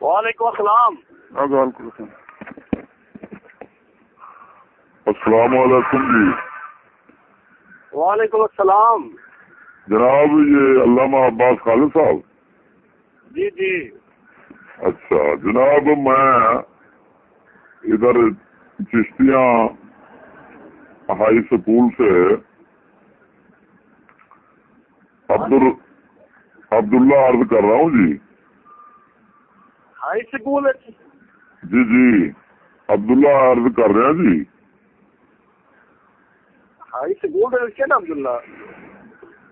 وعلیکم السلام۔ السلام۔ علیکم جی۔ وعلیکم السلام۔ جناب یہ علامہ عباس خالد صاحب۔ جی جی۔ اچھا جناب میں ادھر چشتیاں ہائی اسکول سے عبد عبداللہ عرض کر رہا ہوں جی۔ ہائی اسکول جی۔ جی عبداللہ عرض کر رہے ہیں جی۔ ہائی اسکول کیا نا عبداللہ۔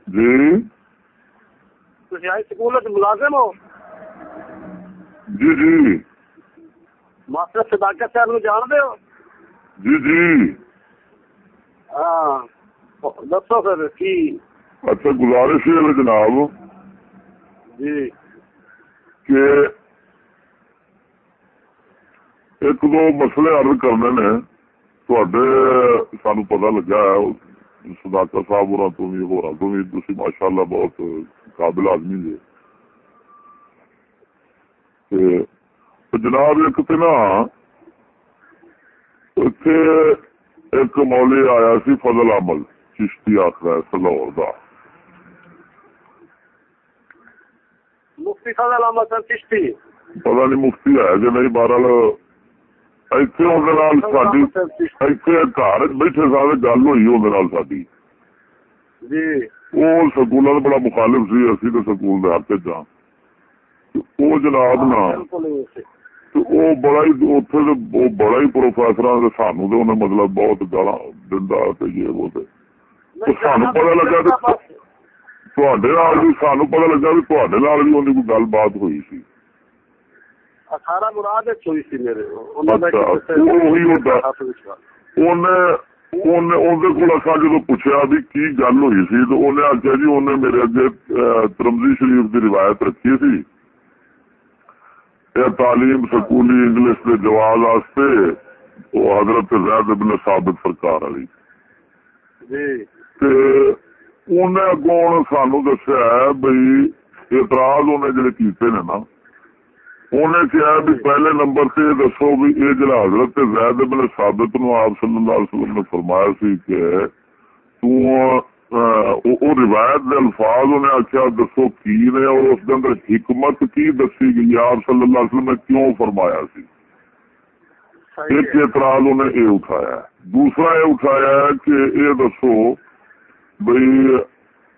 جی۔ ہائی اسکول ملازم ہو۔ جی جی۔ ماسٹر صداقت صاحب نو جان دے ہو۔ جی جی۔ ہاں۔ دسو پھر کی۔ اچھا گزارش ہے جناب جی۔ کہ ایک دو مسئلے عرض کرنے نے تھوڑے سانو پتہ لگا ہے صداقت صاحب ہو تو بھی ہو رہا تو بھی تھی ماشاء اللہ بہت قابل آدمی جی جناب ایک تے نا اتنے ایک مولی آیا سی فضل عمل چشتی آخر سلور کا مفتی فضل سر چشتی پتا نہیں مفتی ہے کہ نہیں بہرحال گل ہوئی جناب مطلب بہت گالا دیا یہ وہ سانو پتا لگا سانو پتا لگا تھوڑے گل بات ہوئی سی اٹھارہ مراد ہوئی سی میرے جدو پوچھا بھی کی گل ہوئی سی تو انہیں آخیا جی انہیں میرے اگے ترمزی شریف کی روایت رکھی سی۔ تعلیم سکولی انگلش کے جواز واسطے وہ حضرت زید ابن ثابت سرکار والی۔ انہیں اگوں سانو دسیا بھائی اعتراض انہیں جڑے کیتے نے نا انہیں کیا بھی پہلے نمبر سے دسو بھی یہ جڑا حضرت زید ابن ثابت نو آپ صلی اللہ علیہ وسلم نے فرمایا سی کہ تو روایت دے الفاظ انہیں آخیا دسو کی نے اور اس کے اندر حکمت کی دسی گئی آپ صلی اللہ علیہ وسلم نے کیوں فرمایا سی ایک اعتراض انہیں یہ اٹھایا دوسرا یہ اٹھایا کہ یہ دسو بھائی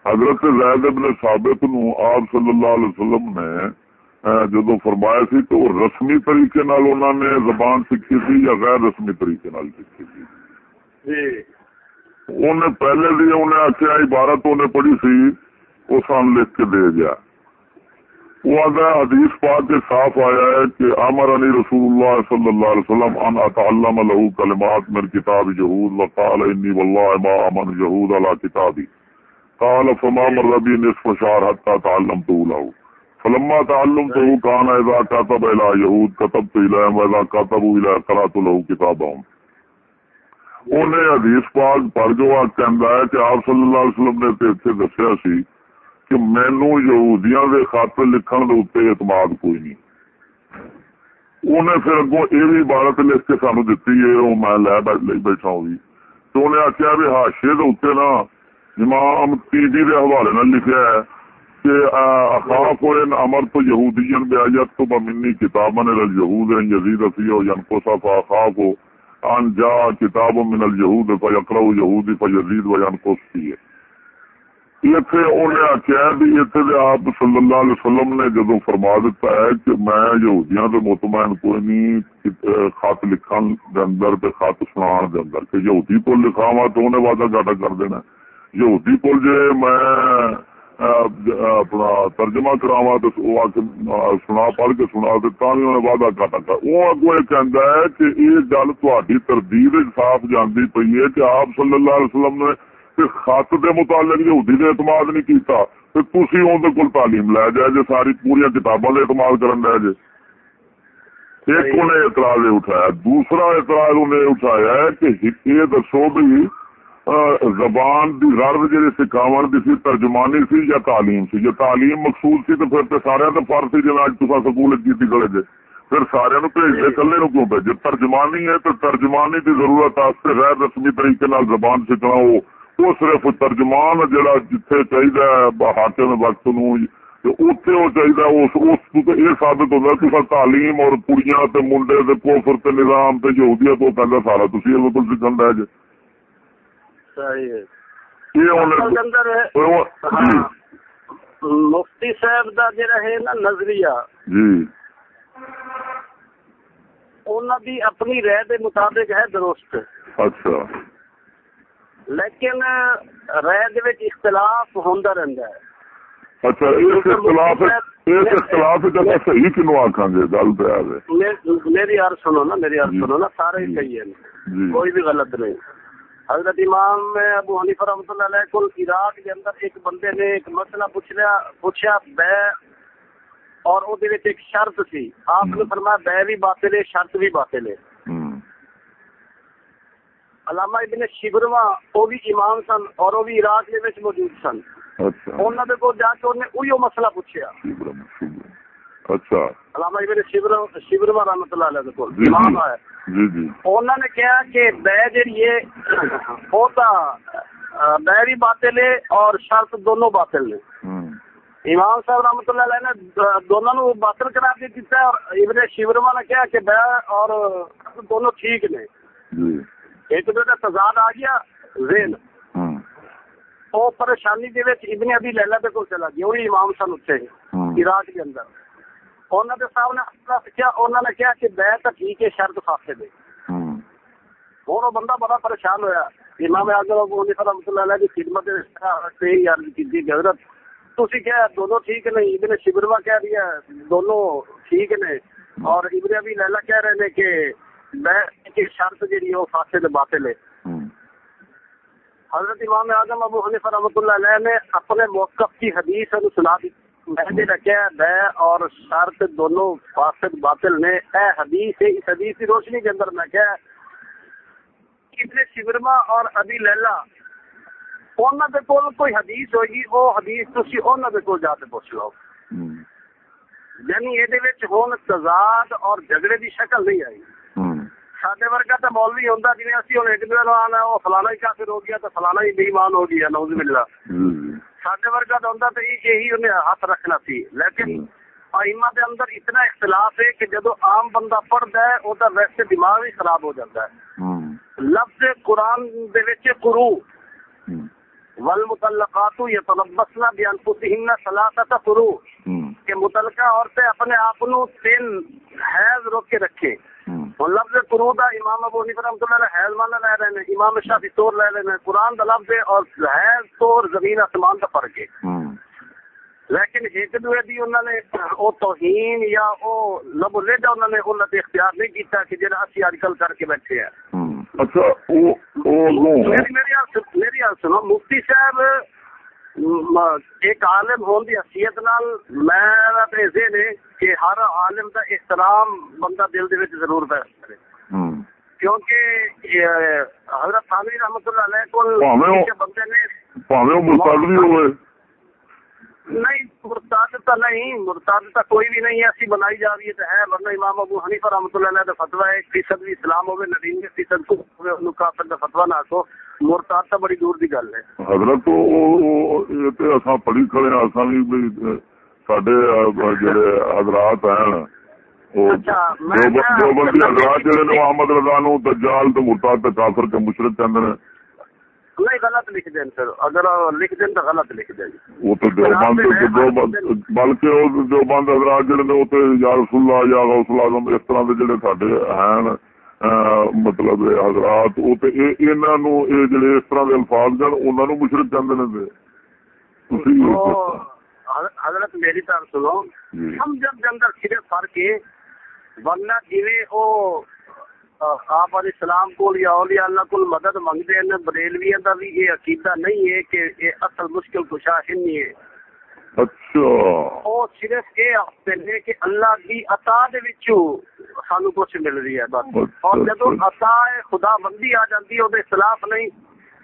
حضرت زید ابن ثابت نو آپ صلی اللہ علیہ وسلم نے جدو فرمایا سی تو رسمی طریقے نال انہوں نے زبان سیکھی سی یا غیر رسمی طریقے نال سیکھی سی؟ انہیں پہلے بھی انہیں آخیا عبارت انہیں پڑھی سی وہ سان لکھ کے دے گیا۔ وہ آدھا حدیث پاک کے صاف آیا ہے کہ امر علی رسول اللہ صلی اللہ علیہ وسلم ان اتعلم له کلمات من کتاب یہود وقال انی والله ما امن یہود علی کتابی۔ قال فما مر بی نصف شهر حتى تعلمت له۔ فلما تعلمته كان اذا كتب الى يهود كتبت اليهم واذا كتبوا الى قرات له كتابهم. انہیں حدیث پاک پڑھ جو کہندا ہے کہ آپ صلی اللہ علیہ وسلم نے تے اتنے دسیا سی کہ مینو یہودیاں دے خط لکھن دے اتنے اعتماد کوئی نہیں۔ انہیں پھر اگوں یہ بھی عبارت لکھ کے سانو دتی ہے وہ میں لے بیٹھا ہوں بھی تو انہیں آخیا بھی ہاشے دے اتنے نا امام تیجی دے حوالے نال لکھیا ہے کہ اخاف ان امر تو یہودین بے بیاجت تو بمنی کتابن الجہود ان یزید فی و ینقص فاخاف ان جا کتاب من الجہود فیقرأ یہودی فیزید و ینقص فی اتنے انہیں آخیا بھی اتنے آپ صلی اللہ علیہ وسلم نے جدو فرما دیتا ہے کہ میں یہودیاں تو مطمئن کوئی نہیں خط لکھن دے اندر تے خط سنان دے اندر کہ یہودی کو لکھاوا تو انہیں وعدہ گاٹا کر دینا یہودی کو جے میں اپنا ترجمہ کراوا تو سنا، پڑھ کے سنا دیتا بھی انہیں وعدہ گاٹا کر وہ اگو یہ کہہ ہے کہ یہ گل تھی تردید صاف جانتی پی ہے کہ آپ صلی اللہ علیہ وسلم نے خط دے متعلق یہودی نے اعتماد نہیں کیتا۔ تو تسی اندر کول تعلیم لے جائے جی ساری پوریا کتاباں دے اعتماد کرن لے جے۔ ایک انہیں اعتراض اٹھایا۔ دوسرا اعتراض انہیں اٹھایا ہے کہ یہ دسو بھی زبان دی غرض جڑی سکھاون دی سی، ترجمانی سی یا تعلیم سی؟ جو تعلیم مقصود سی تے پھر تے سارے تے فرض سی جے اج تساں سکول کیتی کھڑے جے پھر سارے نو بھیج دے، کلے نو کیوں بھیجے؟ ترجمانی ہے تو ترجمانی دی ضرورت واسطے غیر رسمی طریقے نال زبان سیکھنا ہو۔ وہ صرف ترجمان جڑا جتھے چاہیے حاکم وقت نو اوتھے ہو چاہیے اس اس تو تے یہ ثابت ہوندا کہ سر تعلیم اور کڑیاں تے منڈے تے کوفر تے نظام تے یہودیت او پہلا سارا تسی بالکل سکھن رہ جے۔ ہاں۔ جی۔ مفتی صاحب دا نا نظریہ جی۔ اپنی رائے دے مطابق ہے درست۔ اچھا۔ لیکن رائے دے وچ اختلاف ہوندا رہندا ہے۔ اچھا اس اختلاف اس اختلاف دا اچھا صحیح کینو آکھاں گل میری سنو نا میری جی۔ سنو نا سارے صحیح ہیں۔ کوئی بھی غلط نہیں۔ حضرت امام ابو حنیف رحمۃ اللہ علیہ کو رات کے اندر ایک بندے نے ایک مسئلہ پوچھا پوچھا بے اور وہ ایک شرط تھی آپ نے فرمایا بے بھی باطل ہے شرط بھی باطل ہے۔ علامہ ابن شبروا وہ بھی امام سن اور وہ بھی عراق کے موجود سن۔ انہوں نے کو جا کے انہوں نے اوہی مسئلہ پوچھا اچھا۔ ابن کو نے شرط دونوں باطل نے۔ امام صاحب اللہ نے دونوں باطل قرار دے اور ابن نے کہا کہ اور دونوں ٹھیک نے۔ ایک دوسرے تضاد آ گیا ذہن۔ پریشانی دے وچ ابن ابی لیلہ دے کول چلا گیا وہی امام صاحب اتھے عراق دے اندر۔ ਉਹਨਾਂ ਦੇ ਸਿੱਖਿਆ ਉਹਨਾਂ ਨੇ ਕਿਹਾ ਕਿ ਬੈ ਤਾਂ ਠੀਕ ਹੈ ਸ਼ਰਤ ਫਾਸੇ ਦੇ ਉਹ ਬੰਦਾ ਬੜਾ ਪਰੇਸ਼ਾਨ ਹੋਇਆ حضرت رہے نے کہ شرط جی ہے ہاں۔ حضرت امام اعظم ابو حنیفہ رحمۃ اللہ علیہ نے اپنے موقف کی حدیث سنا دی۔ مہدی نے رکھا بے اور شرط دونوں فاسد باطل نے۔ اے حدیث ہے اس حدیث کی روشنی کے اندر میں کہا ابن شبرما اور ابی لیلہ اونا دے کول کوئی حدیث ہوئی ہوگی وہ حدیث تسی اونا دے کول جاتے پوچھ لو۔ یعنی یہ ہوں تضاد اور جھگڑے دی شکل نہیں آئی۔ سڈے ورگا تو مولوی ہوں جی اسی ہوں ایک دن آنا وہ فلانا ہی کافر ہو گیا تو فلانا ہی بےمان ہو گیا نعوذ باللہ۔ ساڈے ورگا تو ہوں تو یہی انہیں ہاتھ رکھنا سی۔ لیکن آئما دے اندر اتنا اختلاف ہے کہ جدو عام بندہ پڑھتا ہے وہ تو ویسے دماغ ہی خراب ہو جاتا ہے۔ لفظ قرآن دے یہ قرو۔ والمطلقات یتلبسن بانفسهن ثلاثه قرو۔ کہ متعلقہ عورتیں اپنے آپ نو تین حیض روک کے رکھے۔ لفظ قرو دا امام ابو حنیفہ رحمۃ اللہ علیہ حیض مانا لے رہے ہیں امام شافی طور لے رہے ہیں قرآن دا لفظ ہے اور حیض طور زمین آسمان دا فرق ہے۔ لیکن ایک دوے دی جی انہوں نے او توہین یا او لب لیڈا انہوں نے انہوں نے اختیار نہیں کیتا کہ جڑا اسی اج کل کر کے بیٹھے ہیں۔ اچھا او او میری میری سنو مفتی صاحب ਸੁਣ- ਮੇਰੀ ਗੱਲ ਸੁਣੋ ਮੁਫਤੀ ਸਾਹਿਬ ਮ- ਇੱਕ ਆਲਮ ਹੋਣ ਦੀ ਹਸੀਅਤ ਨਾਲ ਮੈਂ ਤੇ ਇਹ ਨੇ ਕਿ ਹਰ ਆਲਮ ਦਾ ਇhtਰਾਮ ਬੰਦਾ ਦਿਲ ਦੇ ਵਿੱਚ ਜ਼ਰੂਰ ਪੈਦਾ ਕਰੇ ਹਮ, ਕਿਉਂਕਿ ਇਹ ਹਜ਼ਰਤ ਥਾਨਵੀ نہیں مرتاد تو نہیں مرتاد تو کوئی بھی نہیں ایسی بنائی جا رہی ہے ورنہ امام ابو حنیفہ رحمۃ اللہ کا فتویٰ ہے فیصد بھی اسلام ہوئے نڑنوے فیصد کو کافر کا فتویٰ نہ کو مرتاد تو بڑی دور کی گل ہے۔ حضرت پڑھی کھڑے اساں بھی جڑے حضرات ہیں اچھا، دو بندی حضرات جڑے نو رضا نو دجال تے مرتاد تے کافر تے مشرک کہندے نے۔ مطلب حضرات الفاظ مشرق چند نے حضرت میری طرف سنو۔ سمجھ فرق ہے ورنہ جی آپ علیہ السلام کو یا اولیاء اللہ کو مدد مانگ دیں بریلویاں دا بھی یہ عقیدہ نہیں ہے کہ یہ اصل مشکل کشا نہیں ہے۔ اچھا۔ او صرف یہ آختے ہیں کہ اللہ دی عطا دے وچوں سانو کچھ مل رہی ہے بس۔ اچھا، اچھا۔ اور جدوں عطا ہے خدا بندی آ جاندی او دے خلاف نہیں۔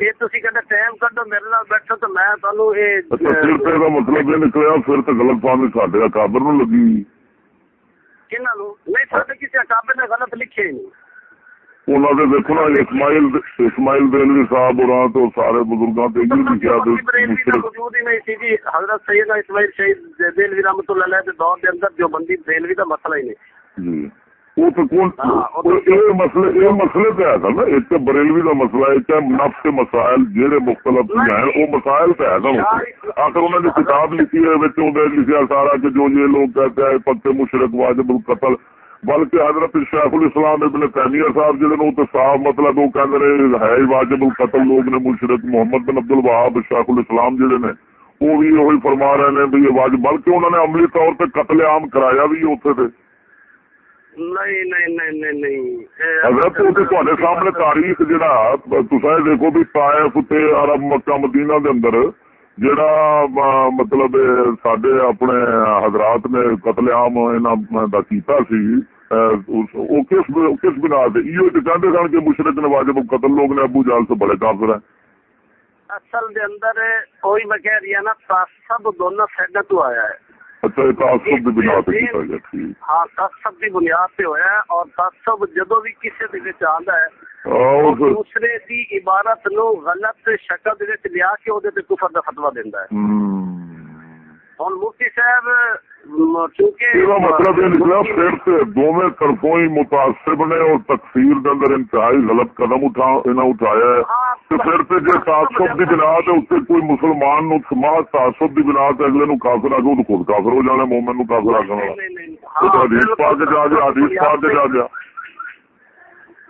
یہ تسی کہندے ٹائم کڈو میرے نال بیٹھو تو میں تانوں اے اچھا، پھر دا مطلب یہ نکلیا پھر تے غلط فہمی ساڈے اکابر نو لگی۔ کنا نوں؟ نہیں ساڈے کسے اکابر نے غلط لکھے نہیں۔ مسئلہ بریلوی نفس مسائل مختلف مسائل آخر نے کتاب لکھی ہے سارا کہ جو یہ لوگ کہتے ہیں پکے واجب بلکہ حضرت شیخ الاسلام ابن تیمیہ صاحب جہاں وہ تو صاحب مطلب وہ کہہ رہے ہے واجب القتل لوگ نے مشرق محمد بن عبد الوہاب شیخ الاسلام جہے نے وہ بھی وہی فرما رہے ہیں بھی یہ واجب بلکہ انہوں نے عملی طور پہ قتل عام کرایا بھی اتنے سے نہیں نہیں نہیں نہیں حضرت تے تواڈے سامنے تاریخ جہاں تصا دیکھو بھی طائف تے عرب مکہ مدینہ دے اندر جڑا مطلب سڈے اپنے حضرات نے قتل عام کیتا سی کس بنا سے ایو تے سن کہ مشرک نے قتل لوگ نے ابو جہل سے بڑے کافر ہیں اصل دے اندر کوئی میں کہہ رہی ہے نا تعصب دونوں سیڈا تو آیا ہے اچھا تعصب دی بنا تے کیتا گیا ہاں تعصب دی بنیاد تے ہویا ہے اور تعصب جدوں بھی کسی دے وچ آندا ہے دوسرے دی عبارت نو غلط شکل دے لیا کے او دے تے کفر دا فتوی دیندا ہے۔ ہن مفتی صاحب چونکہ مطلب یہ نکلا پھر سے دوویں طرفوں ہی متاثر اور تکفیر دے اندر انتہائی غلط قدم اٹھا انہاں اٹھایا ہے۔ ہاں، تو پھر سے جے ہاں، تعصب دی بنا تے اس کوئی مسلمان نو سماج تعصب دی بنا تے اگلے نو کافر اگوں خود کافر ہو جانا مومن نو کافر اگنا نہیں نہیں ہاں، حدیث پاک دے جا حدیث پاک دے جا۔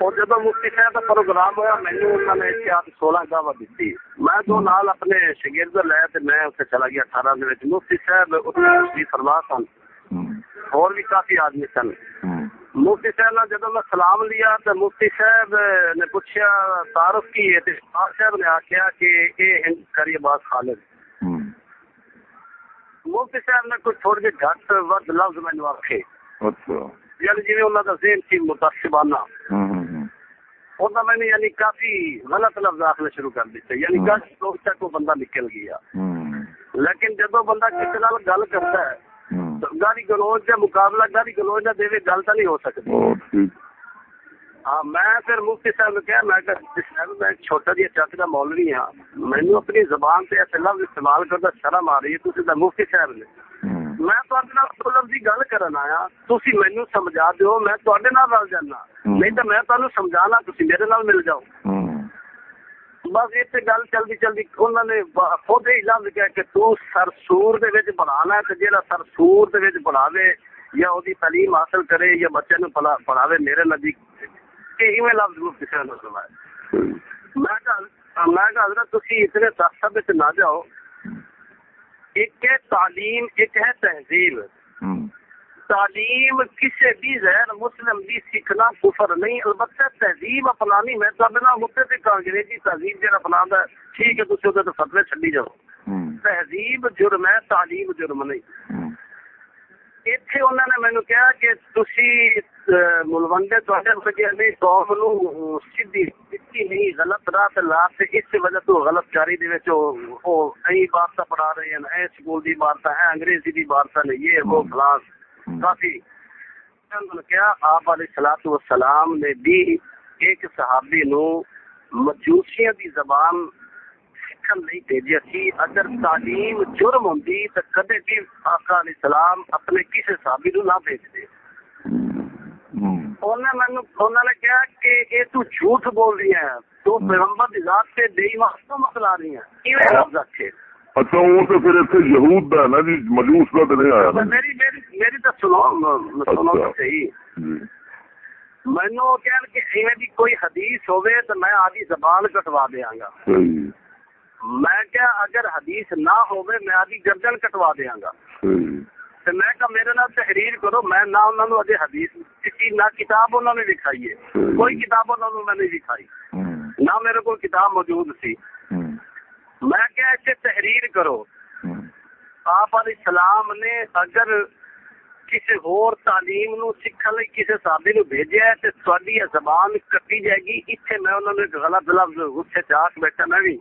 اور جب مفتی صاحب پروگرام ہوا انہوں نے سولہ دیتی میں جو نال اپنے میں چلا گیا مفتی فرما سن اور بھی کافی آدمی سن مفتی نے جب میں سلام لیا تو مفتی صاحب نے پوچھا تعارف کی نے آخیا کہ اے کری خالد مفتی صاحب نے کچھ تھوڑے جی گھٹ لفظ میں آخے یعنی جی انہوں متاثبانہ وہ میں نے یعنی کافی غلط لفظ آخنا شروع کر دیتے یعنی کافی سوچ تک وہ بندہ نکل گیا. لیکن جب بندہ کسی نال گل کرتا ہے گاری گلوچ کا مقابلہ گاری گلوچ نہ دے گل تو نہیں ہو سکتی. ہاں میں پھر مفتی صاحب نے کہا میں صاحب میں چھوٹا جہا چت کا مولوی ہاں مینو اپنی زبان سے ایسے لفظ استعمال کرتا شرم آ رہی ہے تو مفتی صاحب نے۔ میں تہاڈے نال دو لفظ دی گل کرن آیا تسی مینوں سمجھا دیو میں تہاڈے نال رل جانا نہیں تے میں تانوں سمجھانا تسی میرے نال مل جاؤ بس یہ گل چلدی چلدی انہوں نے خود ہی لفظ کہہ کہ تو سرسور دے وچ پڑھانا ہے تے جیڑا سرسور دے وچ دے یا اودی تعلیم حاصل کرے یا بچے نو پڑھاوے میرے نزدیک کہ ایویں لفظ مفتی صاحب نے فرمایا میں کہا میں کہا حضرت تسی اتنے تعصب وچ نہ جاؤ ایک ہے تعلیم ایک ہے تہذیب۔ تعلیم کسی بھی غیر مسلم بھی سیکھنا کفر نہیں البتہ تہذیب اپنانی میں سب نہ متفق انگریزی تہذیب جہاں اپنا ٹھیک ہے تو وہ فتوے چلی جاؤ۔ تہذیب جرم ہے تعلیم جرم نہیں۔ ਇੱਥੇ ਉਹਨਾਂ ਨੇ ਮੈਨੂੰ ਕਿਹਾ ਕਿ ਤੁਸੀਂ ਅਹ, ਮੁਲਵੰਡੇ ਤੁਹਾਡੇ ਵਜੇ ਨਹੀਂ ਕੌਮ ਨੂੰ ਅਹ, ਸਿੱਧੀ ਸਿੱਧੀ ਨਹੀਂ ਗਲਤ ਰਾਹ ਤੇ ਲਾ ਤੇ ਇਸ ਵਜ੍ਹਾ ਤੋਂ ਗਲਤ ਚਾਰੀ ਦੇ ਵਿੱਚ ਉਹ ਉਹ ਕਈ ਬਾਤਾਂ ਪੜਾ ਰਹੇ ਹਨ ਇਹ ਸਕੂਲ ਦੀ ਬਾਤਾਂ ਹੈ ਅੰਗਰੇਜ਼ੀ ਦੀ ਬਾਤਾਂ ਨੇ ਇਹ ਉਹ ਫਲਾਸ ਹਮ, ਕਾਫੀ ਉਹਨਾਂ ਨੇ ਕਿਹਾ ਆਪ ਅਲੀ ਸਲਾਤੂ ਵਸਲਾਮ ਨੇ ਵੀ ਇੱਕ ਸਹਾਬੀ ਨੂੰ ਮਜੂਸੀਆਂ ਦੀ ਜ਼ਬਾਨ دخل نہیں دے بھیجیا سی اگر تعلیم جرم ہوں تو کدے بھی آقا علیہ السلام اپنے کسی صحابی نو نہ بھیج بھیجتے انہوں نے کہا کہ اے تو جھوٹ بول رہی ہے تو پیغمبر کی ذات سے دئی واسطہ مخلا رہی ہے لفظ اچھے اچھا وہ تو پھر اتنے یہود دا نا جی مجوس دا تو نہیں آیا نا جی۔ میری میری تو سنو سنو اچھا۔ صحیح۔ جی۔ میں نے کہا کہ ایویں بھی کوئی حدیث ہوئے تو میں آدھی زبان کٹوا دیاں گا۔ صحیح۔ میں کیا اگر حدیث نہ ہوئے میں آدھی گردن کٹوا دیا گا۔ میں کہا میرے نام تحریر کرو میں نہ انہوں نے اجے حدیث کسی نہ کتاب انہوں نے لکھائی ہے۔ کوئی کتاب انہوں نے میں نہیں لکھائی۔ نہ میرے کوئی کتاب موجود سی۔ میں کیا ایسے تحریر کرو۔ آپ علیہ السلام نے اگر کسی اور تعلیم نو سکھا لئی کسی صحابی نو بھیجیا ہے تے تہاڈی زبان کٹی جائے گی۔ ایتھے میں انہوں نے غلط لفظ غصے چاک بیٹھا میں بھی۔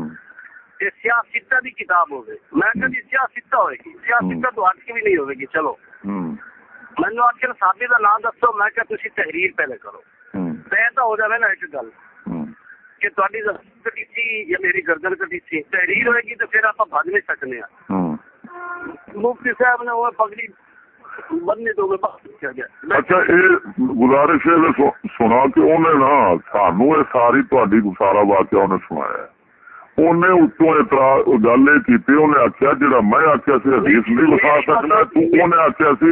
سیاسی کتاب جی ہوئے گی۔ تو ہٹ کے بھی نہیں ہوئے گی چلو۔ آخر کا نام دسو۔ میں کہ تھی تحریر پہلے کرو۔ تو ہو جائے نا ایک گل۔ کہ یا میری گردن کٹی تحریر ہوئے گی تو پھر آپ نہیں سکنے مفتی صاحب نے وہ پگڑی اچھا، گزارش سنا کہ انہیں نا سانو یہ ساری تاری واقعہ انہیں سنایا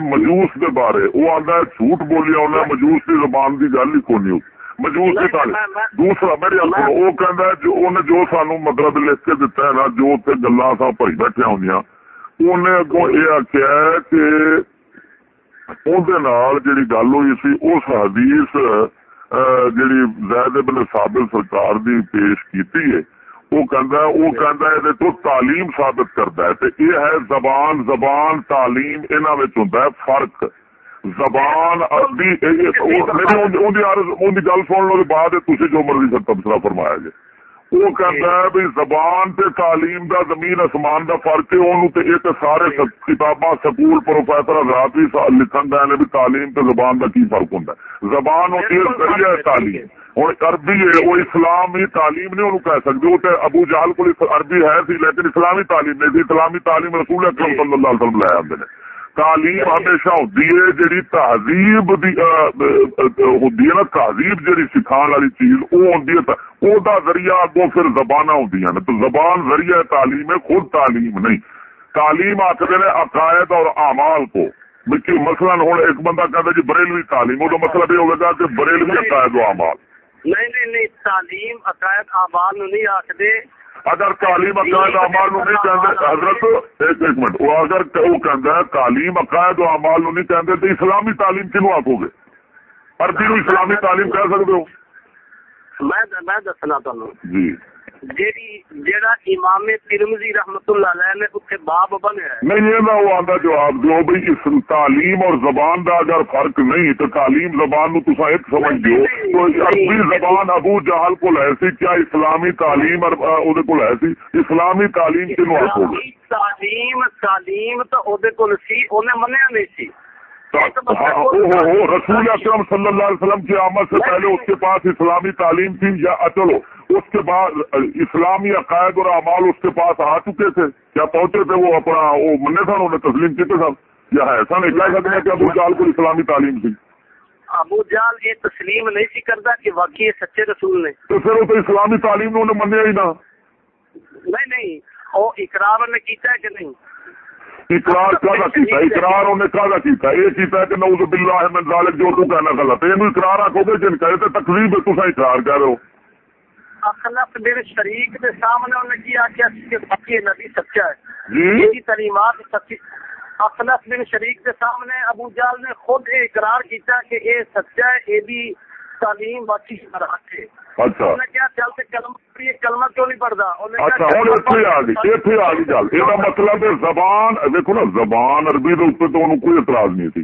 مجوس جھوٹ بولیا مجوس کی زبان کی گل ہی کونی مجوس دوسرا میری گل وہ جو انہیں جو لکھ کے دتا ہے نا جو گلا سا بیٹھیا ہوں انہیں اگوں یہ آخیا کہ جی گل ہوئی سی اس حدیث جیڑی زید بن ثابت سرکار دی پیش کیتی ہے وہ کہندا وہ کہندا تو تعلیم ثابت کرتا ہے۔ یہ ہے زبان زبان تعلیم انہاں ہے فرق۔ زبان گل سن لو بعد جو مرضی سر تبصرہ فرمایا جے وہ کہندا زبان تے تعلیم دا زمین اسمان دا فرق ہے۔ اونوں سارے کتاباں سکول پروفیسر حضرات بھی لکھن دے بھی تعلیم تے زبان دا کی فرق ہوں زبان ہوتی ہے تعلیم۔ ہوں عربی ہے وہ اسلامی تعلیم نہیں انہوں کہہ سکتے وہ ابو جہل کو عربی ہے سی لیکن اسلامی تعلیم نہیں تھی اسلامی تعلیم رسول اکرم جی۔ صلی اللہ علیہ وسلم لے آتے ہیں۔ تعلیم ہمیشہ ہوں جی تہذیب ہوں نا تہذیب جی سکھان والی چیز وہ ہوتی ہے وہ ذریعہ اگو پھر زبان ہوں ہیں تو زبان ذریعہ تعلیم ہے خود تعلیم نہیں۔ تعلیم آخر نے عقائد اور اعمال کو۔ مثلا ہوں ایک بندہ کہتا جی بریلوی تعلیم وہ مطلب یہ ہوگا کہ بریلوی جی۔ عقائد و اعمال۔ نہیں نہیں نہیں تعلیم عقائد نہیں اگر تعلیم عقائد نو نہیں کہندے حضرت ایک ایک منٹ وہ اگر وہ کہندا ہے تعلیم عقائد و نو نہیں کہندے اسلامی تعلیم کینو آکھو گے؟ عربی نو اسلامی تعلیم کہہ سکدے ہو؟ میں میں دسنا تانوں۔ جی۔ تعلیم اور زبان کا اگر فرق نہیں تو تعلیم زبان نو تسا ایک سمجھ دو عربی زبان ابو جہل کو ایسی کیا اسلامی تعلیم اور اودے کو ایسی اسلامی تعلیم کے نوع کو تعلیم تعلیم تو اودے منیا نہیں سی۔ ہاں، رسول اکرم صلی اللہ علیہ وسلم کی آمد سے پہلے اس کے پاس اسلامی تعلیم تھی یا چلو اس کے بعد اسلامی عقائد اور اعمال اس کے پاس آ چکے تھے کیا پہنچے تھے وہ اپنا وہ منے سن انہوں نے تسلیم کیتے سن یا ایسا نہیں کہہ سکتے کہ ابو جال کو اسلامی تعلیم تھی۔ ابو جال یہ تسلیم نہیں سی کرتا کہ واقعی سچے رسول نے تو پھر وہ تو اسلامی تعلیم نے انہیں منیا ہی نہ۔ نہیں نہیں وہ اقرار نے کیتا ہے کہ نہیں؟ اقرار کہا کیتا اقرار انہیں کہا کیتا یہ کیتا ہے کہ نعوذ باللہ من ذالک جو تو کہنا غلط ہے۔ یہ اقرار آکھو گے جن کہے تقریب ہے تسا اقرار کر رہے ہو۔ اخلف بن شریک کے سامنے انہوں نے کیا کہ باقی نبی سچا ہے۔ یہ تعلیمات سچی اخلف بن شریک کے سامنے ابو جال نے خود اقرار کیتا کہ اے سچا ہے اے بھی تعلیم باقی ہے۔ اچھا۔ کیا چل کلمہ اچھا، جی، جی مطلب زبان دیکھو نا زبان عربی کوئی اعتراض نہیں تھی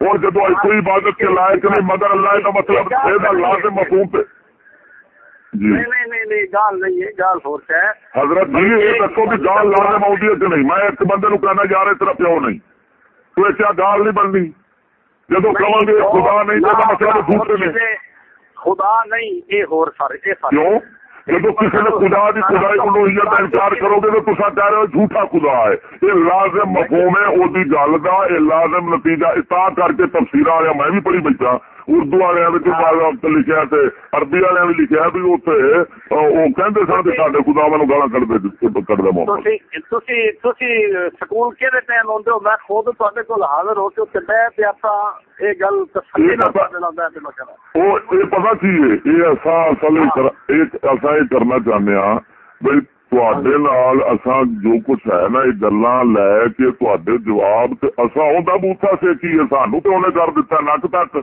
اور جب کوئی عبادت کے لائق نہیں مگر اللہ کا مطلب سے مفہوم پہ۔ جی۔ ہو حضرت جی یہ دسو کہ گال موڈی ہے کہ نہیں؟ میں ایک بندے نو کہنا جا رہا تیرا پیو نہیں۔ تو کیا گال نہیں بننی۔ جدو گے خدا نہیں تو مطلب جھوٹے نے۔ خدا نہیں یہ ہور یہ سارے کیوں؟ جب کسی نے خدا کی خدائی الوحیت کا انکار کرو گے تو تصا کہہ رہے ہو جھوٹا خدا ہے۔ یہ لازم مفہوم ہے، وہ گل کا یہ لازم نتیجہ اتا کر کے تفصیل آیا، میں بھی پڑھی بیٹھا۔ اردو والے لکھا تے عربی والے بھی لکھا بھی اتنے وہ کہتے سن کہ سارے خدا میں گالا کٹ کٹ دے سکول ٹائم ہو؟ میں خود تے کول حاضر ہو کے اتنے بہ پہ آپ یہ گل تسلی پتا کی یہ اصا اصا یہ کرنا چاہتے ہاں بھائی اصا جو کچھ ہے نا یہ گلا لے کے جواب اصا بوٹا سے کی سانو تو انہیں کر دتا نک تک۔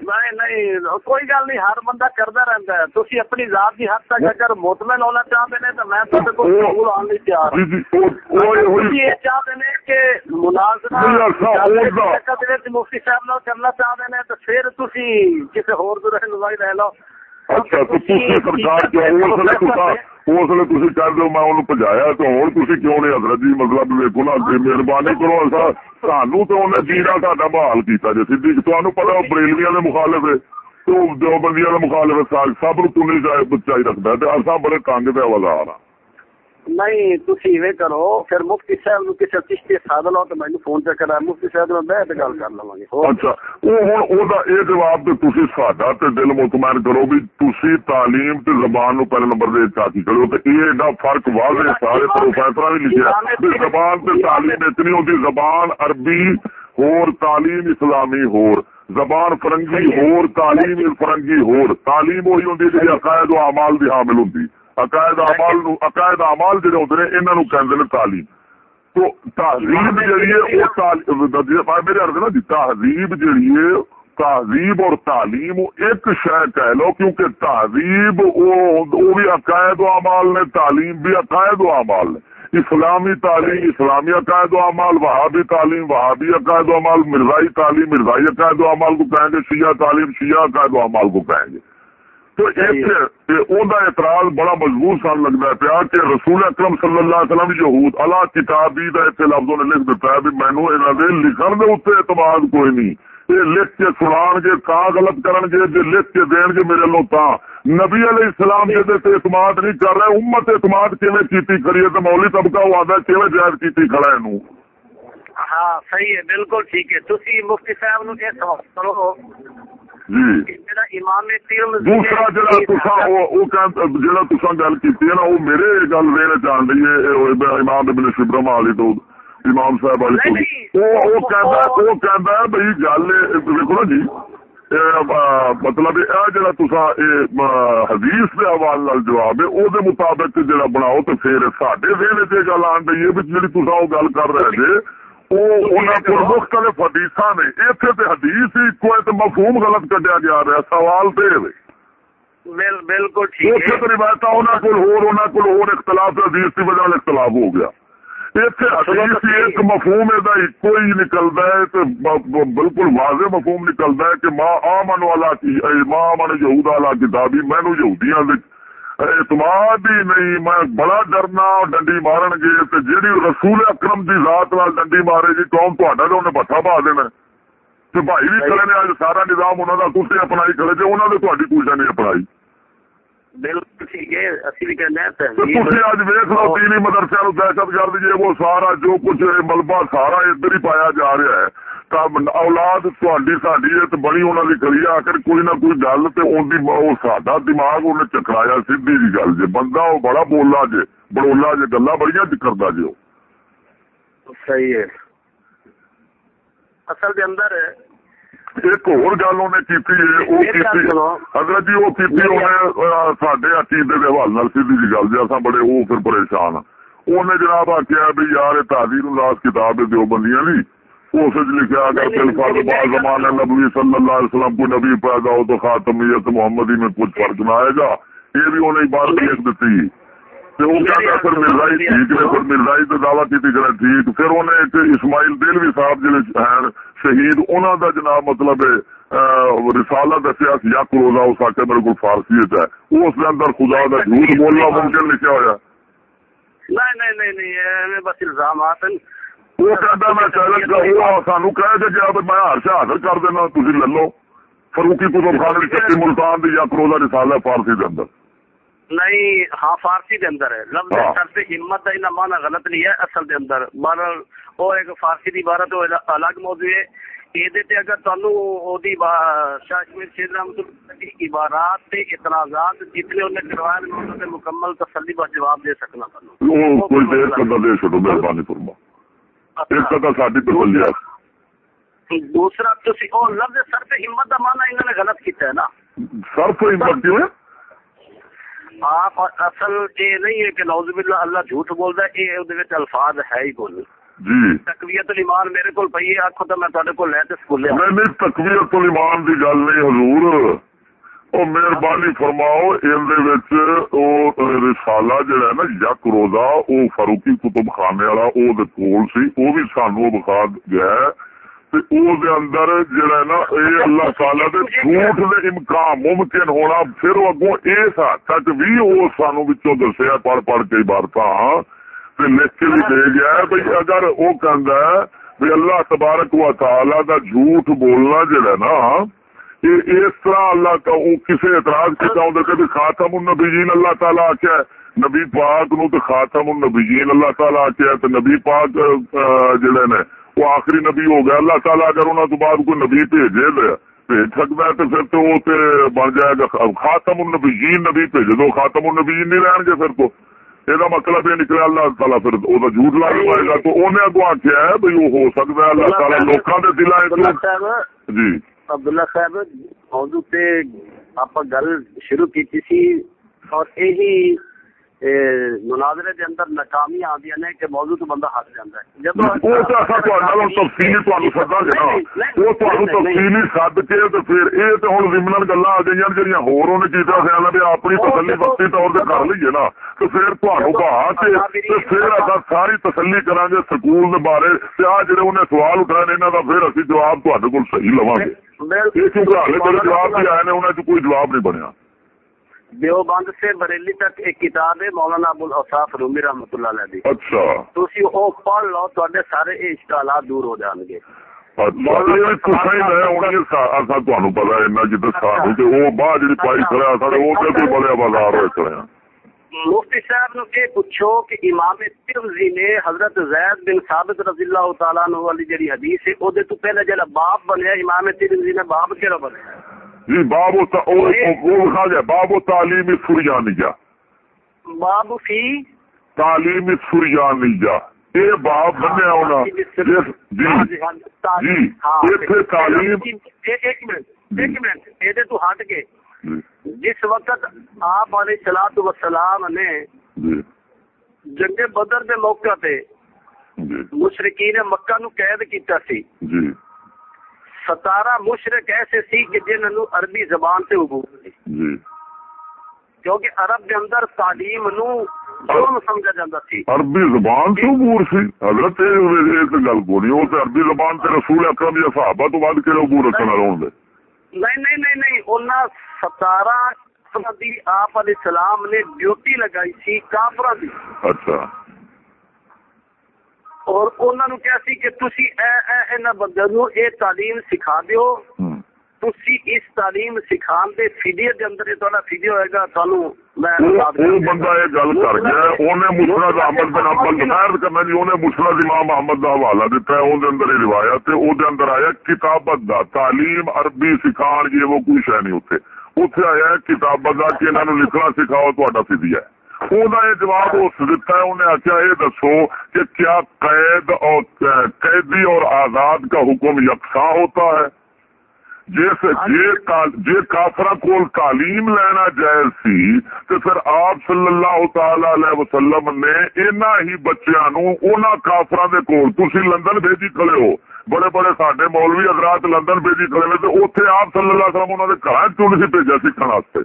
نہیں نہیں کوئی گل نہیں ہر بندہ کرتا رہتا ہے۔ اپنی ذات کی حد تک اگر مطمئن ہونا چاہتے ہیں تو میں سکول آنے تیار یہ چاہتے ہیں کہ ملازمہ مفتی صاحب کرنا چاہتے ہیں تو پھر تھی کسی ہور رہنمائی رہ لو۔ اچھا تو سرکار اس لیے تھی کر دو میں انہوں پجایا تو کیوں حضرت جی مطلب نا مہربانی کرو ایسا سانو تو انہیں بحال کیا جی سی تمہیں پتا بریلویا کے مخالف ہے تو کے مخالف سب نو چاہیے رکھتا ہے بڑے تنگ پہ وزار ہاں۔ نہیں تھی ایویں کرو پھر مفتی صاحب نو کسی چشتی ساد لو تو مینو فون چ کرا مفتی صاحب نو بیٹھ گل کر لوا گے اچھا وہ ہن او دا اے جواب تے تسی ساڈا تے دل مطمئن کرو بھی تسی تعلیم تے زبان نو پہلے نمبر دے چاہتی کرو تے اے ایڈا فرق واضح سارے پروفیسر بھی لکھیا تے زبان تے تعلیم اتنی ہوندی زبان عربی ہور تعلیم اسلامی ہور زبان فرنگی ہور تعلیم فرنگی ہور تعلیم وہی ہوندی جڑی عقائد و اعمال دی حامل ہوندی عقائد اعمال نو عقائد اعمال جڑے ہوندے نے انہاں نو کہندے نے تعلیم۔ تو تہذیب جڑی ہے او تعلیم میرے عرض نا جی تہذیب جڑی ہے تہذیب اور تعلیم ایک شے کہہ لو کیونکہ تہذیب وہ بھی عقائد و اعمال نے تعلیم بھی عقائد و اعمال نے۔ اسلامی تعلیم اسلامی عقائد و اعمال وہابی تعلیم وہابی عقائد و اعمال مرزائی تعلیم مرزائی عقائد و اعمال کو کہیں گے شیعہ تعلیم شیعہ عقائد و اعمال کو کہیں گے۔ تو اعتراض بڑا مضبوط سان لگتا ہے پیا کہ رسول اکرم صلی اللہ علیہ وسلم یہود اللہ کتابی کا اتنے لفظوں نے لکھ دیتا ہے بھی مینو یہاں لکھن دے اتنے اعتماد کوئی نہیں۔ یہ لکھ کے سنان گے تا غلط کرن گے جی لکھ کے دین گے میرے لو تا۔ نبی علیہ السلام یہ اعتماد نہیں کر رہے امت اعتماد کیویں کیتی کری ہے؟ تو مولی طبقہ وہ آدھا کیویں جائز کیتی کھڑا ہے ہاں صحیح ہے بالکل ٹھیک ہے۔ تھی مفتی صاحب نو یہ سوال کرو جی دوسرا جڑا جڑا تسا گل کی نا وہ میرے گل دینا چاہ رہی ہے امام ابن شبرم والی تو امام صاحب والی تو۔ بھائی گل دیکھو نا جی مطلب یہ جڑا تسا حدیث کے حوالے جواب ہے وہ مطابق جڑا بناؤ تو پھر گل آن رہی ہے جی تسا وہ گل کر رہے تھے۔ مختلف حدیث نے۔ اتنے حدیث ہی مفہوم غلط کٹیا جا رہا سوال دے بالکل روایت کو اختلاف حدیث کی وجہ اختلاف ہو گیا۔ اتنے حدیث ایک مفہوم یہ ہی نکلتا ہے تو بالکل واضح مفہوم نکلتا ہے کہ ماں آمن والا کی ماں امن یہود والا کتابی مینو یہودیاں اعتماد ہی نہیں میں بڑا ڈرنا ڈنڈی مارن گے جیڑی رسول اکرم کی ذات نال ڈنڈی مارے گی قوم تو انہیں بٹھا پا دینا تو بھائی بھی کھڑے نے اج سارا نظام انہوں کا تھی اپنائی کھڑے جی انہوں نے تاری پوچھا نہیں اپنائی۔ اج لو مدرسے دہشت گرد جی وہ سارا جو کچھ ملبہ سارا ادھر ہی پایا جا رہا ہے۔ اولاد تھی ساری بڑی انہوں نے کری آ کر کوئی نہ کوئی گل تو سا دماغ انہیں چکرایا سیدھی جی گل جی بندہ وہ بڑا بولا جی بڑولا جی گلا بڑی کرتا جی صحیح ہے اصل کے اندر ایک اور گل انہیں کی حضرت جی وہ کی سڈے عقیدے کے حوالے سیدھی جی گل جی اصا بڑے وہ پھر پریشان انہیں جناب آخیا بھی یار تعلیم لاس کتاب دو بندیاں نہیں اس لکھا اگر دل فرد بعض زمانہ نبی صلی اللہ علیہ وسلم کو نبی پیدا ہو تو خاتمیت محمدی میں کچھ فرق نہ آئے گا؟ یہ بھی انہیں بات لکھ دیتی۔ پھر مرزائی ٹھیک نے پھر مرزائی تو دعوی کی ٹھیک۔ پھر انہیں ایک اسماعیل دلوی صاحب جی ہیں، شہید انہوں کا جناب مطلب رسالہ دسیا یک روزہ اس آ میرے کو فارسیت ہے۔ اس کے اندر خدا کا جھوٹ بولنا ممکن لکھا ہوا نہیں نہیں بس الزامات وہ کہتا میں چیلنج کروں سانو کہہ دے گیا میں سے حاصل کر دینا تھی لے لو فروخی کتب خان ملتان کی یا کروزہ فارسی کے اندر نہیں ہاں فارسی دے اندر ہے لفظ۔ سر سے ہمت انہیں مانا غلط نہیں ہے اصل دے اندر بہرحال وہ ایک فارسی دی عبارت الگ موضوع ہے یہ اگر تمہیں عبارات تے اعتراضات جتنے انہیں کروائے انہوں مکمل تسلی کا جواب دے سکنا دوسرا لفظ سر پہ ہمت کا مانا انہوں نے غلط کیتا ہے نا۔ سر پہ ہمت کیوں ہے؟ آپ اصل یہ نہیں ہے کہ نوز باللہ اللہ جھوٹ بولتا ہے یہ الفاظ ہے ہی کوئی۔ جی۔ تقویت الایمان میرے کو پئی ہے آخو تو میں تھوڑے کو لے سکولے نہیں نہیں تقویت الایمان دی گل نہیں حضور۔ او مہربانی فرماؤ، ان رسالہ جڑا ہے نا یک روزہ او فاروقی کتب خانے والا، او دے کول سی، او بھی سانو بخا گیا ہے۔ اندر جڑا نا، اے اللہ تعالی دے جھوٹ دے امکان ممکن ہونا، پھر اگوں اس حد تک بھی وہ سانو بچوں دسیا پڑھ پڑھ کے عبارتاں۔ تے لکھ کے بھی دے گیا ہے بھائی اگر وہ کہندا ہے بھی اللہ تبارک و تعالی دا جھوٹ بولنا جڑا نا یہ اس طرح اللہ کا کسی اعتراض کیتا ہوں کہ خاتم النبیین اللہ تعالی آکھیا ہے۔ نبی پاک نو تو خاتم النبیین اللہ تعالی آکھیا ہے تو نبی پاک جڑے نے وہ آخری نبی ہو گیا۔ اللہ تعالیٰ اگر انہوں تو بعد کوئی نبی بھیجے بھیج سکتا ہے تو پھر تو وہ بن جائے گا۔ خاتم النبیین نبی بھیجے دو خاتم النبیین نہیں رہن گے پھر تو۔ یہ مطلب یہ نکلا اللہ تعالیٰ پھر وہ جھوٹ لا پائے گا۔ تو انہیں اگو آخیا ہے بھائی وہ ہو سکتا ہے اللہ تعالیٰ لوگوں کے دل جی۔ عبداللہ صاحب موضوع پہ آپ گل شروع کی تھی اور یہی مناظرے دے اندر ناکامی آدی نے کہ موضوع تو بندہ ہٹ جاتا ہے۔ جب وہ تو اسا تہاڈے تفصیلی تانوں سدا وہ تانوں تفصیلی سد کے تے پھر اے تے ہن ضمنن گلاں آ گئیاں جڑیاں ہور اونے کیتا بھی اپنی تسلی وقتی طور تے کر لئیے نا۔ پھر بہا تے پھر اسا ساری تسلی کران گے سکول دے بارے تے آ جڑے اونے سوال اٹھائے انہاں دا پھر اسی جواب تہاڈے کول صحیح لواں گے۔ کیونکہ جواب بھی آئے نے انہاں چ کوئی جواب نہیں بنیا۔ دیوبند سے بریلی تک ایک کتاب ہے مولانا ابو الصاف رومی رحمت اللہ علیہ دی۔ اچھا۔ تسی او پڑھ لو تے سارے اشکالات دور ہو جان گے۔ مفتی صاحب نو یہ پوچھو کہ امام ترمزی نے حضرت زید بن ثابت رضی اللہ تعالیٰ عنہ والی جڑی حدیث ہے او دے تو پہلے جڑا باپ بنیا امام ترمزی نے باپ کیڑا بنیا؟ جی باب لکھا جائے باب و تعلیم سریانیہ۔ باب کی تعلیم سریانیہ۔ یہ باب بنیا ہونا۔ جی جی تعلیم ایک منٹ ایک منٹ یہ تو ہٹ کے۔ جس وقت آپ علیہ سلاد وسلام نے جنگ بدر کے موقع پہ مشرقین مکہ نو قید کیتا سی۔ جی۔ ستارہ مشرق ایسے سی کہ جنہوں عربی زبان سے عبور تھی جی۔ کیونکہ عرب کے اندر تعلیم نو سمجھا سی عربی زبان سے عبور سی حضرت گل تو عربی زبان سے رسول اکرم یا صحابہ تو بعد کے عبور رکھنا رہوں گے؟ نہیں نہیں نہیں نہیں انہاں ستارہ آپ علیہ السلام نے ڈیوٹی لگائی سی کافرہ دی۔ اچھا۔ اور انہوں نے کیا سی کہ تسی اے اے انہاں بندیاں نو اے تعلیم سکھا دیو۔ تسی اس تعلیم سکھان دے فیڈیو دے اندر تہاڈا فیڈیو ہوئے گا تانوں میں وہ بندہ یہ گل کر گیا اونے مسند احمد بن حنبل خیر کرنا جی اونے مسند امام احمد دا حوالہ دیتا ہے اون دے اندر یہ روایت ہے او دے اندر آیا کتابت دا تعلیم عربی سکھان یہ وہ کوئی شے نہیں اوتھے اوتھے آیا کتابت دا کہ انہاں نو لکھنا سکھاؤ تہاڈا فیڈیو ہے۔ جواب اس دتا ہے انہیں آخیا یہ دسو کہ کیا قید اور قیدی اور آزاد کا حکم یکساں ہوتا ہے جس جی کافرا کو تعلیم لینا جائز سی تو پھر آپ صلی اللہ تعالی علیہ وسلم نے انہ ہی بچوں نو کافرا کول تسی لندن بھیجی کلے ہو بڑے بڑے سڈے مولوی حضرات لندن بھیجی کلے نے تے اوتھے آپ صلی اللہ علیہ وسلم انہاں دے گھر چون سی بھیجا سیکھنے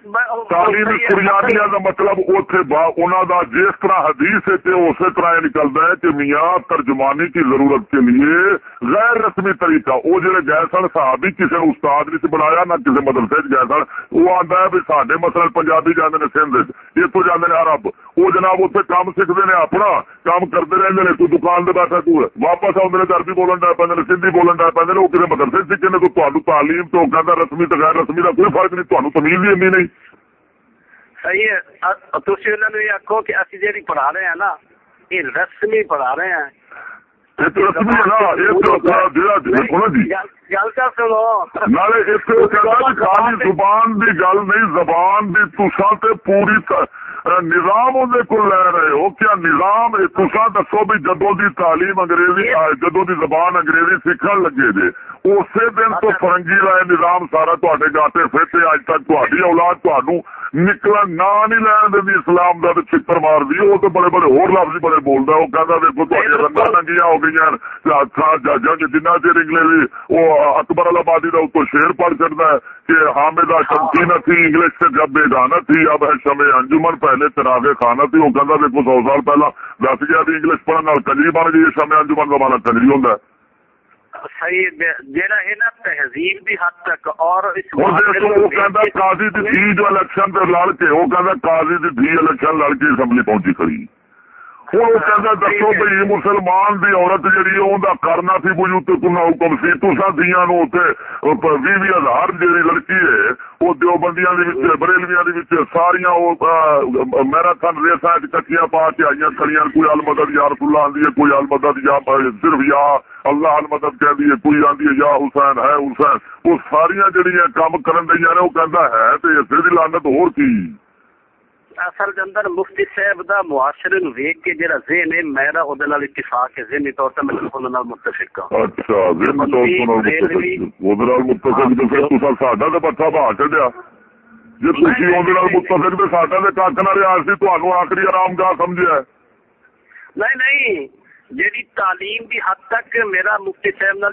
تعلیم سریانیہ کا مطلب با دا جس طرح حدیث ہے تے اسی طرح یہ نکلتا ہے کہ میاں ترجمانی کی ضرورت کے لیے غیر رسمی طریقہ وہ جڑے گئے سن صحابی کسی نے استاد نہیں سی بنایا نہ کسی مدرسے گئے سن وہ آتا ہے بھی سڈے مسل پنجابی جانے نے سندھ اتو جانے نے عرب۔ وہ جناب اتنے کام سیکھتے ہیں اپنا کام کرتے رہتے ہیں کوئی دکان دے بیٹھا تو واپس آتے ہیں عربی بولن ڈر پہ سندھی بولن ڈر پہ وہ کسی مدرسے سیکھے نے تو تمہیں تعلیم تو کہتا رسمی تو غیر رسمی کا کوئی فرق نہیں تمیز بھی امی نہیں۔ آخو کہ جی پڑھا رہے ہیں نا یہ رسمی پڑھا رہے ہیں۔ پوری نظام لے رہے ہو، کیا نظام دسو بھی جدو دی تعلیم انگریزی جدو دی زبان انگریزی سیکھن لگے جی اسی دن تو فرنگی کا نظام سارا تے گاٹے پھٹے اج تک تہاڈی اولاد تہانوں نکل نا نہیں لین دیں اسلام کا تے چکر مار دی۔ وہ تو بڑے بڑے ہو لفظ بڑے بولدا وہ کہندا دیکھو تہاڈی رنگا ننگیاں ہو گئی ہتھا جاجاں دے جنہ چیر انگلش وہ اکبر آبادی کا اتو شیر پڑ چڑھتا ہے کہ حامدہ شمکینہ تھی، انگلش سے جب بے بیگانہ تھی، اب ہے شمے انجمن پہ۔ پہلے تراوے کھانا تھی وہ کہہ دیکھو سو سال پہلا دس گیا بھی انگلش پڑھن کجری بن گئی شام انجمن کا مانا کجری ہوں تہذیب دی حد تک اور اس وہ کہندا قاضی دھی جو الیکشن لڑ کے وہ کہندا قاضی دھی الیکشن لڑ کے اسمبلی پہنچی کھڑی۔ ہوں کہنا دسو بھائی مسلمان دی عورت جہی کرنا سی کوئی اتنے کنا حکم سی تسا دیا بھی ہزار جی لڑکی ہے وہ دو بندیاں بریلویاں ساریا میراتھن ریسا چکیاں پا کے آئی کڑیاں کوئی المدد یار فلا آدھی ہے کوئی المدد یا صرف یا اللہ المدد کہہ دیے کوئی آدھی ہے یا حسین ہے حسین وہ ساری جہیا کام کرن دیا نے وہ کہہ ہے تو اسے بھی لانت ہو اصل دے اندر مفتی صاحب دا معاشرے نو ویکھ کے جڑا ذہن ہے میرا اودے نال اتفاق ہے ذہنی طور تے میں انہاں نال متفق ہاں۔ اچھا ذہنی طور تے متفق۔ اودے نال متفق ہاں، تے پھر تساں ساڈا تے پٹھا بہا چڑیا جے تسی اودے نال متفق تے ساڈا تے کاکنا والے سی تانوں آخری آرام گاہ سمجھیا ہے۔ نہیں نہیں۔ جیڑی تعلیم دی حد تک میرا مفتی صاحب نال